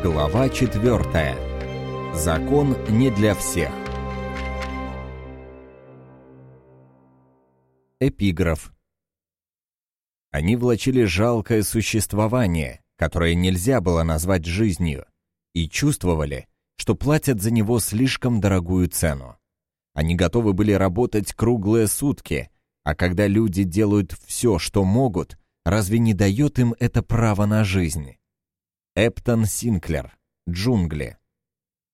Глава 4. Закон не для всех. Эпиграф. Они влачили жалкое существование, которое нельзя было назвать жизнью, и чувствовали, что платят за него слишком дорогую цену. Они готовы были работать круглые сутки, а когда люди делают все, что могут, разве не дает им это право на жизнь? Эптон Синклер. Джунгли.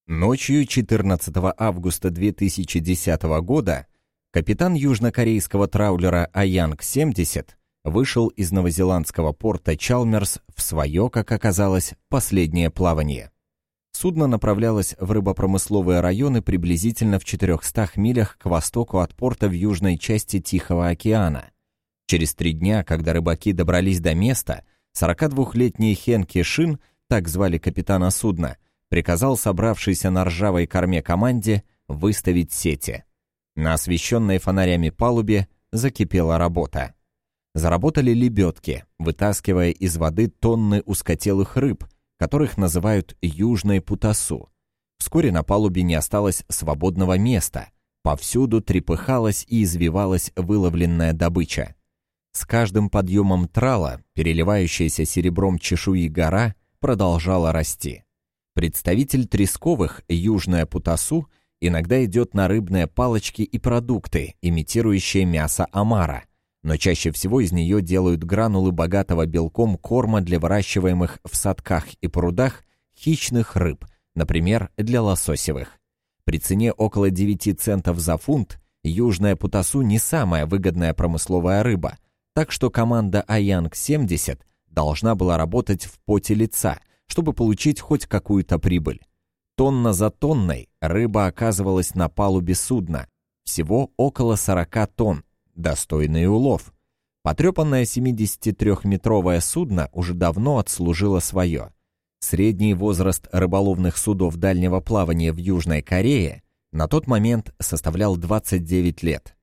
Ночью 14 августа 2010 года капитан южнокорейского траулера Аянг-70 вышел из новозеландского порта Чалмерс в свое, как оказалось, последнее плавание. Судно направлялось в рыбопромысловые районы приблизительно в 400 милях к востоку от порта в южной части Тихого океана. Через три дня, когда рыбаки добрались до места, 42-летний Хенки Шин – так звали капитана судна, приказал собравшейся на ржавой корме команде выставить сети. На освещенной фонарями палубе закипела работа. Заработали лебедки, вытаскивая из воды тонны ускотелых рыб, которых называют южной путасу. Вскоре на палубе не осталось свободного места. Повсюду трепыхалась и извивалась выловленная добыча. С каждым подъемом трала, переливающаяся серебром чешуи гора, продолжала расти. Представитель тресковых, южная путасу, иногда идет на рыбные палочки и продукты, имитирующие мясо омара, но чаще всего из нее делают гранулы богатого белком корма для выращиваемых в садках и прудах хищных рыб, например, для лососевых. При цене около 9 центов за фунт южная путасу не самая выгодная промысловая рыба, так что команда Аянг-70 должна была работать в поте лица, чтобы получить хоть какую-то прибыль. Тонна за тонной рыба оказывалась на палубе судна. Всего около 40 тонн. Достойный улов. Потрепанное 73-метровое судно уже давно отслужило свое. Средний возраст рыболовных судов дальнего плавания в Южной Корее на тот момент составлял 29 лет.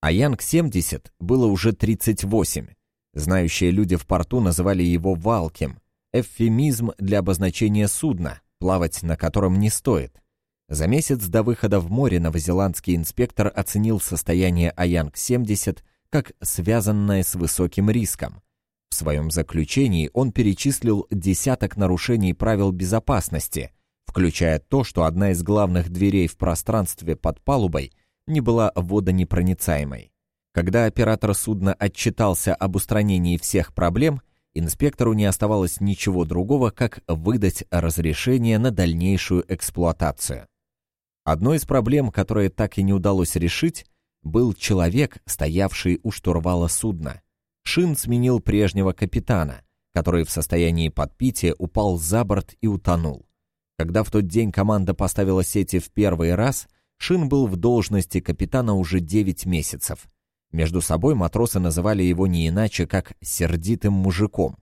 А Янг-70 было уже 38, Знающие люди в порту называли его «валким», эвфемизм для обозначения судна, плавать на котором не стоит. За месяц до выхода в море новозеландский инспектор оценил состояние Аянг-70 как связанное с высоким риском. В своем заключении он перечислил десяток нарушений правил безопасности, включая то, что одна из главных дверей в пространстве под палубой не была водонепроницаемой. Когда оператор судна отчитался об устранении всех проблем, инспектору не оставалось ничего другого, как выдать разрешение на дальнейшую эксплуатацию. Одной из проблем, которые так и не удалось решить, был человек, стоявший у штурвала судна. Шин сменил прежнего капитана, который в состоянии подпития упал за борт и утонул. Когда в тот день команда поставила сети в первый раз, Шин был в должности капитана уже 9 месяцев – между собой матросы называли его не иначе, как «сердитым мужиком».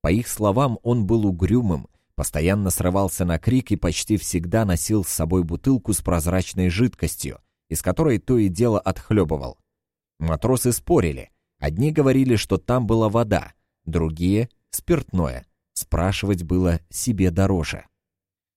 По их словам, он был угрюмым, постоянно срывался на крик и почти всегда носил с собой бутылку с прозрачной жидкостью, из которой то и дело отхлебывал. Матросы спорили. Одни говорили, что там была вода, другие — спиртное. Спрашивать было себе дороже.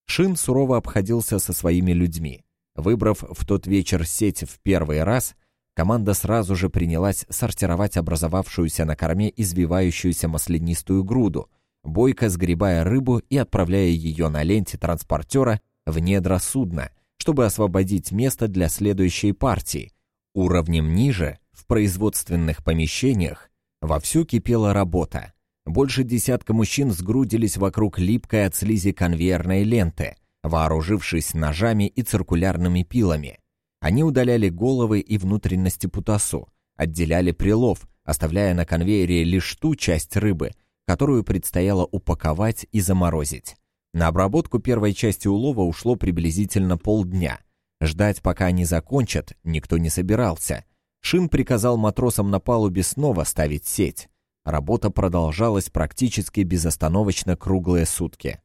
Шин сурово обходился со своими людьми. Выбрав в тот вечер сеть в первый раз — Команда сразу же принялась сортировать образовавшуюся на корме извивающуюся маслянистую груду, бойко сгребая рыбу и отправляя ее на ленте транспортера в недра судна, чтобы освободить место для следующей партии. Уровнем ниже, в производственных помещениях, вовсю кипела работа. Больше десятка мужчин сгрудились вокруг липкой от слизи конвейерной ленты, вооружившись ножами и циркулярными пилами – они удаляли головы и внутренности путасу, отделяли прилов, оставляя на конвейере лишь ту часть рыбы, которую предстояло упаковать и заморозить. На обработку первой части улова ушло приблизительно полдня. Ждать, пока они закончат, никто не собирался. Шин приказал матросам на палубе снова ставить сеть. Работа продолжалась практически безостановочно круглые сутки.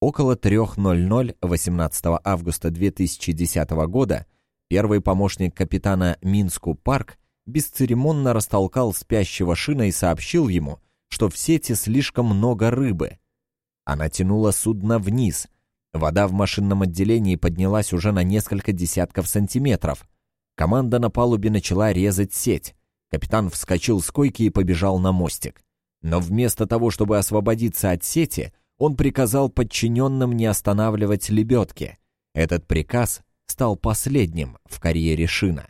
Около 3.00 18 августа 2010 года Первый помощник капитана Минску Парк бесцеремонно растолкал спящего шина и сообщил ему, что в сети слишком много рыбы. Она тянула судно вниз. Вода в машинном отделении поднялась уже на несколько десятков сантиметров. Команда на палубе начала резать сеть. Капитан вскочил с койки и побежал на мостик. Но вместо того, чтобы освободиться от сети, он приказал подчиненным не останавливать лебедки. Этот приказ стал последним в карьере Шина.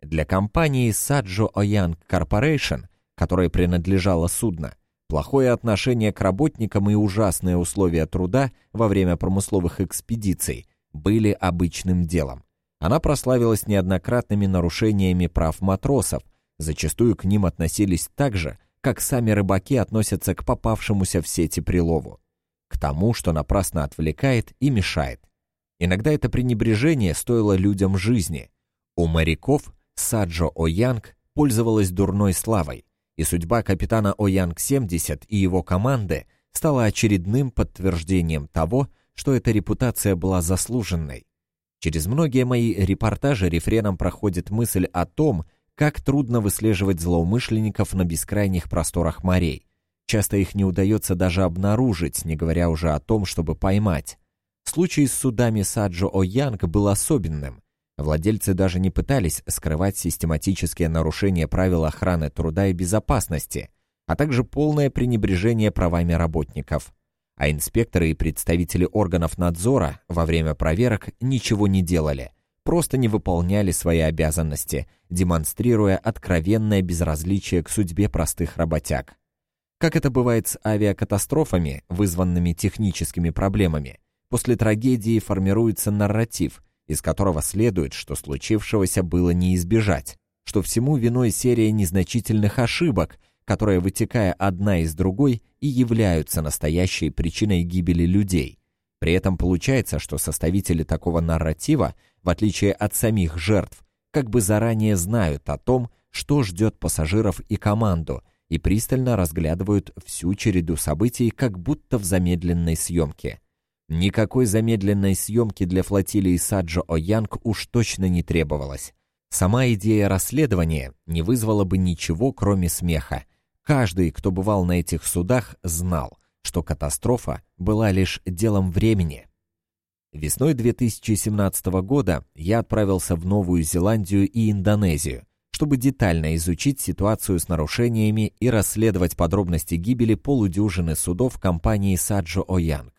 Для компании Sajo Oyang Corporation, которой принадлежало судно, плохое отношение к работникам и ужасные условия труда во время промысловых экспедиций были обычным делом. Она прославилась неоднократными нарушениями прав матросов, зачастую к ним относились так же, как сами рыбаки относятся к попавшемуся в сети прилову, к тому, что напрасно отвлекает и мешает. Иногда это пренебрежение стоило людям жизни. У моряков Саджо О'Янг пользовалась дурной славой, и судьба капитана О'Янг-70 и его команды стала очередным подтверждением того, что эта репутация была заслуженной. Через многие мои репортажи рефреном проходит мысль о том, как трудно выслеживать злоумышленников на бескрайних просторах морей. Часто их не удается даже обнаружить, не говоря уже о том, чтобы поймать. Случай с судами Саджо О'Янг был особенным. Владельцы даже не пытались скрывать систематические нарушения правил охраны труда и безопасности, а также полное пренебрежение правами работников. А инспекторы и представители органов надзора во время проверок ничего не делали, просто не выполняли свои обязанности, демонстрируя откровенное безразличие к судьбе простых работяг. Как это бывает с авиакатастрофами, вызванными техническими проблемами – После трагедии формируется нарратив, из которого следует, что случившегося было не избежать, что всему виной серия незначительных ошибок, которые, вытекая одна из другой, и являются настоящей причиной гибели людей. При этом получается, что составители такого нарратива, в отличие от самих жертв, как бы заранее знают о том, что ждет пассажиров и команду, и пристально разглядывают всю череду событий, как будто в замедленной съемке – Никакой замедленной съемки для флотилии Саджо О'Янг уж точно не требовалось. Сама идея расследования не вызвала бы ничего, кроме смеха. Каждый, кто бывал на этих судах, знал, что катастрофа была лишь делом времени. Весной 2017 года я отправился в Новую Зеландию и Индонезию, чтобы детально изучить ситуацию с нарушениями и расследовать подробности гибели полудюжины судов компании Саджо О'Янг.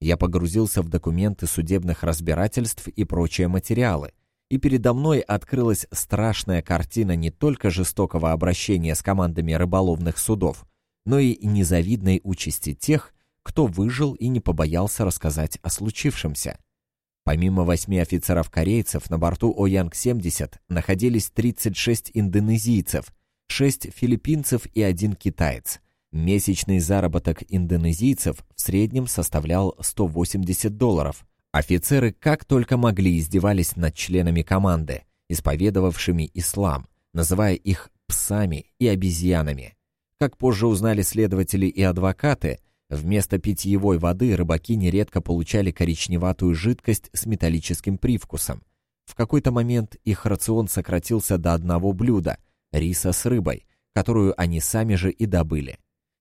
Я погрузился в документы судебных разбирательств и прочие материалы, и передо мной открылась страшная картина не только жестокого обращения с командами рыболовных судов, но и незавидной участи тех, кто выжил и не побоялся рассказать о случившемся. Помимо восьми офицеров-корейцев на борту Оянг-70 находились 36 индонезийцев, 6 филиппинцев и один китаец – Месячный заработок индонезийцев в среднем составлял 180 долларов. Офицеры как только могли издевались над членами команды, исповедовавшими ислам, называя их псами и обезьянами. Как позже узнали следователи и адвокаты, вместо питьевой воды рыбаки нередко получали коричневатую жидкость с металлическим привкусом. В какой-то момент их рацион сократился до одного блюда – риса с рыбой, которую они сами же и добыли.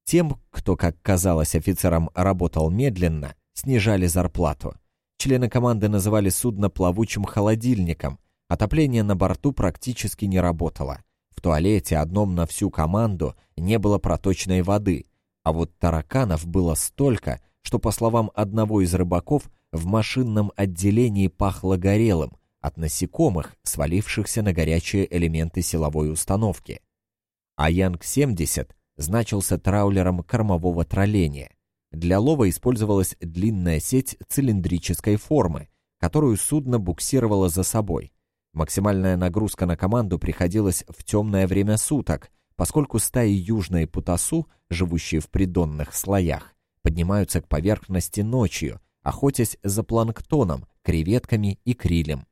Тем, кто, как казалось офицерам, работал медленно, снижали зарплату. Члены команды называли судно плавучим холодильником. Отопление на борту практически не работало. В туалете одном на всю команду не было проточной воды, а вот тараканов было столько, что, по словам одного из рыбаков, в машинном отделении пахло горелым от насекомых, свалившихся на горячие элементы силовой установки. А Янг-70 значился траулером кормового тролления. Для лова использовалась длинная сеть цилиндрической формы, которую судно буксировало за собой. Максимальная нагрузка на команду приходилась в темное время суток, поскольку стаи южной путасу, живущие в придонных слоях, поднимаются к поверхности ночью, охотясь за планктоном, креветками и крилем.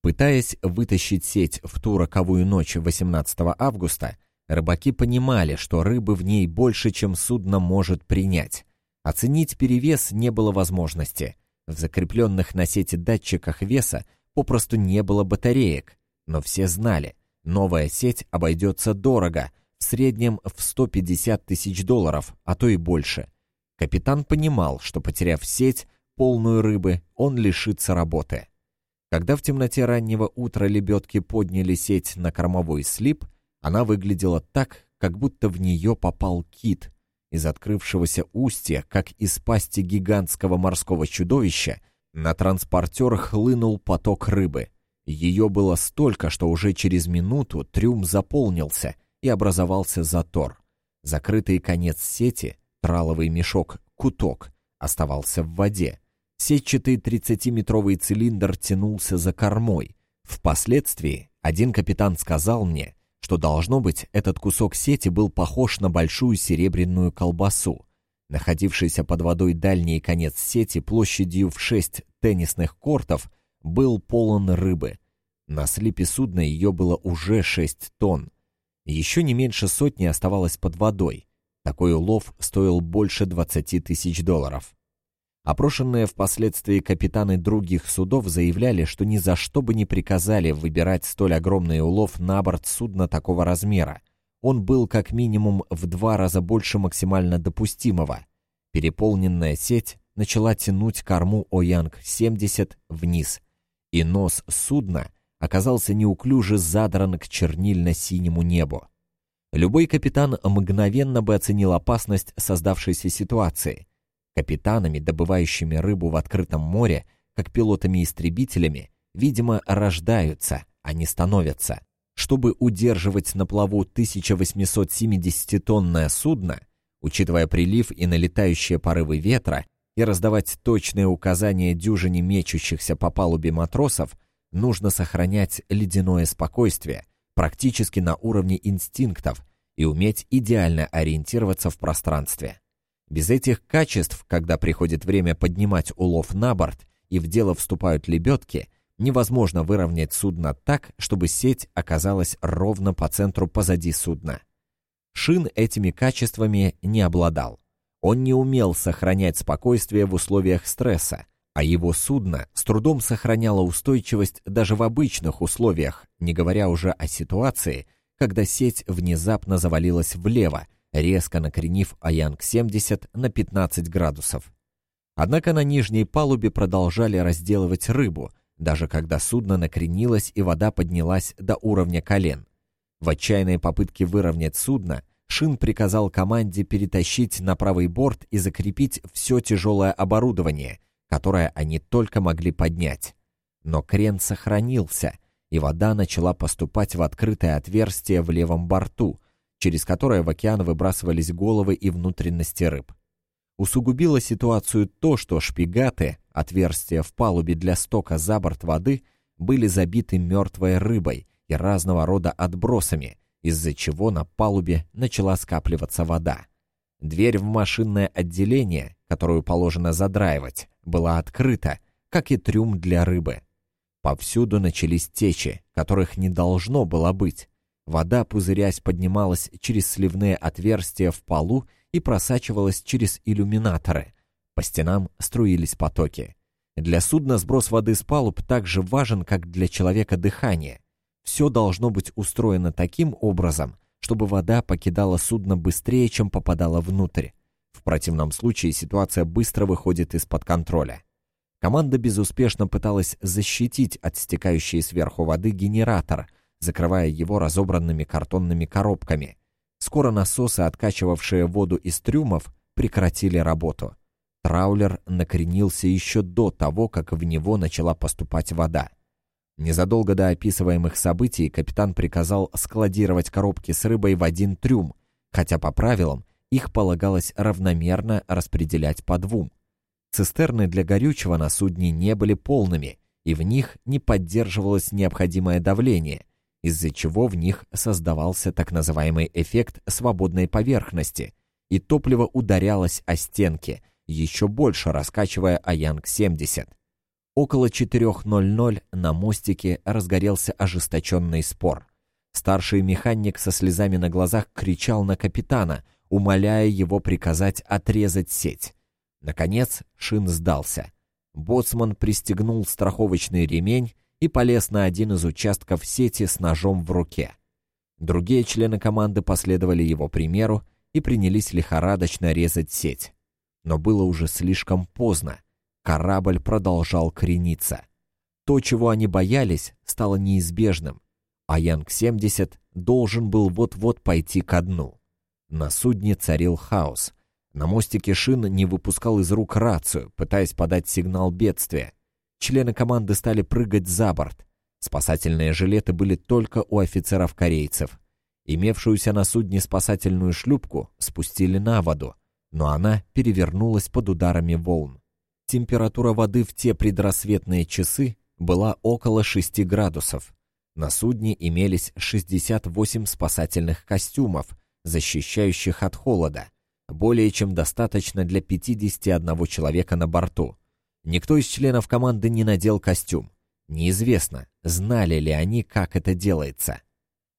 Пытаясь вытащить сеть в ту роковую ночь 18 августа, Рыбаки понимали, что рыбы в ней больше, чем судно может принять. Оценить перевес не было возможности. В закрепленных на сети датчиках веса попросту не было батареек. Но все знали, новая сеть обойдется дорого, в среднем в 150 тысяч долларов, а то и больше. Капитан понимал, что, потеряв сеть, полную рыбы, он лишится работы. Когда в темноте раннего утра лебедки подняли сеть на кормовой слип, она выглядела так, как будто в нее попал кит. Из открывшегося устья, как из пасти гигантского морского чудовища, на транспортер хлынул поток рыбы. Ее было столько, что уже через минуту трюм заполнился и образовался затор. Закрытый конец сети, траловый мешок, куток, оставался в воде. Сетчатый 30-метровый цилиндр тянулся за кормой. Впоследствии один капитан сказал мне, что, должно быть, этот кусок сети был похож на большую серебряную колбасу. Находившийся под водой дальний конец сети площадью в шесть теннисных кортов был полон рыбы. На слипе судна ее было уже шесть тонн. Еще не меньше сотни оставалось под водой. Такой улов стоил больше 20 тысяч долларов. Опрошенные впоследствии капитаны других судов заявляли, что ни за что бы не приказали выбирать столь огромный улов на борт судна такого размера. Он был как минимум в два раза больше максимально допустимого. Переполненная сеть начала тянуть корму Оянг-70 вниз, и нос судна оказался неуклюже задран к чернильно-синему небу. Любой капитан мгновенно бы оценил опасность создавшейся ситуации – Капитанами, добывающими рыбу в открытом море, как пилотами-истребителями, видимо, рождаются, а не становятся. Чтобы удерживать на плаву 1870-тонное судно, учитывая прилив и налетающие порывы ветра, и раздавать точные указания дюжине мечущихся по палубе матросов, нужно сохранять ледяное спокойствие, практически на уровне инстинктов, и уметь идеально ориентироваться в пространстве. Без этих качеств, когда приходит время поднимать улов на борт и в дело вступают лебедки, невозможно выровнять судно так, чтобы сеть оказалась ровно по центру позади судна. Шин этими качествами не обладал. Он не умел сохранять спокойствие в условиях стресса, а его судно с трудом сохраняло устойчивость даже в обычных условиях, не говоря уже о ситуации, когда сеть внезапно завалилась влево, резко накренив Аянг-70 на 15 градусов. Однако на нижней палубе продолжали разделывать рыбу, даже когда судно накренилось и вода поднялась до уровня колен. В отчаянной попытке выровнять судно, Шин приказал команде перетащить на правый борт и закрепить все тяжелое оборудование, которое они только могли поднять. Но крен сохранился, и вода начала поступать в открытое отверстие в левом борту, через которое в океан выбрасывались головы и внутренности рыб. Усугубило ситуацию то, что шпигаты, отверстия в палубе для стока за борт воды, были забиты мертвой рыбой и разного рода отбросами, из-за чего на палубе начала скапливаться вода. Дверь в машинное отделение, которую положено задраивать, была открыта, как и трюм для рыбы. Повсюду начались течи, которых не должно было быть. Вода, пузырясь, поднималась через сливные отверстия в полу и просачивалась через иллюминаторы. По стенам струились потоки. Для судна сброс воды с палуб так же важен, как для человека дыхание. Все должно быть устроено таким образом, чтобы вода покидала судно быстрее, чем попадала внутрь. В противном случае ситуация быстро выходит из-под контроля. Команда безуспешно пыталась защитить от стекающей сверху воды генератор, закрывая его разобранными картонными коробками. Скоро насосы, откачивавшие воду из трюмов, прекратили работу. Траулер накренился еще до того, как в него начала поступать вода. Незадолго до описываемых событий капитан приказал складировать коробки с рыбой в один трюм, хотя по правилам их полагалось равномерно распределять по двум. Цистерны для горючего на судне не были полными, и в них не поддерживалось необходимое давление, из-за чего в них создавался так называемый эффект свободной поверхности, и топливо ударялось о стенки, еще больше раскачивая Аянг-70. Около 4.00 на мостике разгорелся ожесточенный спор. Старший механик со слезами на глазах кричал на капитана, умоляя его приказать отрезать сеть. Наконец Шин сдался. Боцман пристегнул страховочный ремень и полез на один из участков сети с ножом в руке. Другие члены команды последовали его примеру и принялись лихорадочно резать сеть. Но было уже слишком поздно. Корабль продолжал крениться. То, чего они боялись, стало неизбежным, а Янг-70 должен был вот-вот пойти ко дну. На судне царил хаос. На мостике Шин не выпускал из рук рацию, пытаясь подать сигнал бедствия. Члены команды стали прыгать за борт. Спасательные жилеты были только у офицеров-корейцев. Имевшуюся на судне спасательную шлюпку спустили на воду, но она перевернулась под ударами волн. Температура воды в те предрассветные часы была около 6 градусов. На судне имелись 68 спасательных костюмов, защищающих от холода, более чем достаточно для 51 человека на борту. Никто из членов команды не надел костюм. Неизвестно, знали ли они, как это делается.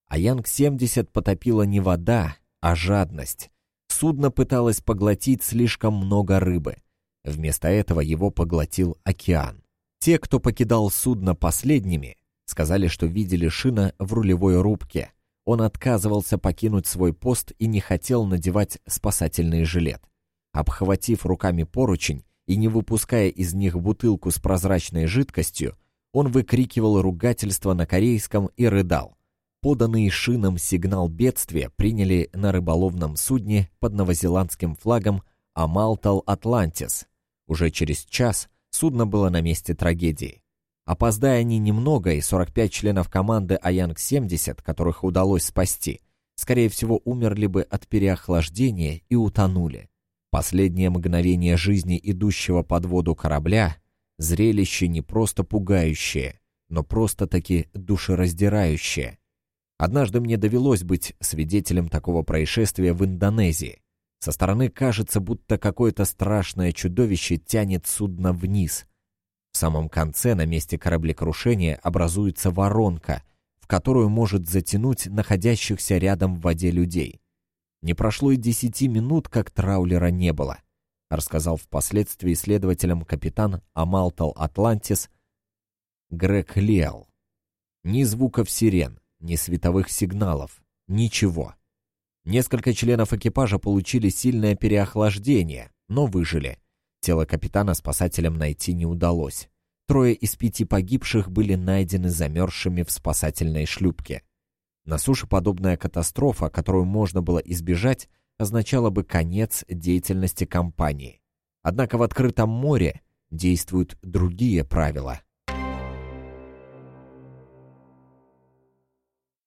А Янг-70 потопила не вода, а жадность. Судно пыталось поглотить слишком много рыбы. Вместо этого его поглотил океан. Те, кто покидал судно последними, сказали, что видели Шина в рулевой рубке, он отказывался покинуть свой пост и не хотел надевать спасательный жилет. Обхватив руками поручень и не выпуская из них бутылку с прозрачной жидкостью, он выкрикивал ругательство на корейском и рыдал. Поданный шином сигнал бедствия приняли на рыболовном судне под новозеландским флагом «Амалтал Атлантис». Уже через час судно было на месте трагедии. Опоздая они немного, и 45 членов команды Аянг-70, которых удалось спасти, скорее всего, умерли бы от переохлаждения и утонули. Последнее мгновение жизни идущего под воду корабля — зрелище не просто пугающее, но просто-таки душераздирающее. Однажды мне довелось быть свидетелем такого происшествия в Индонезии. Со стороны кажется, будто какое-то страшное чудовище тянет судно вниз — в самом конце на месте кораблекрушения образуется воронка, в которую может затянуть находящихся рядом в воде людей. Не прошло и десяти минут, как траулера не было, рассказал впоследствии исследователям капитан Амалтал Атлантис Грег Леал. Ни звуков сирен, ни световых сигналов, ничего. Несколько членов экипажа получили сильное переохлаждение, но выжили. Тело капитана спасателям найти не удалось. Трое из пяти погибших были найдены замерзшими в спасательной шлюпке. На суше подобная катастрофа, которую можно было избежать, означала бы конец деятельности компании. Однако в открытом море действуют другие правила –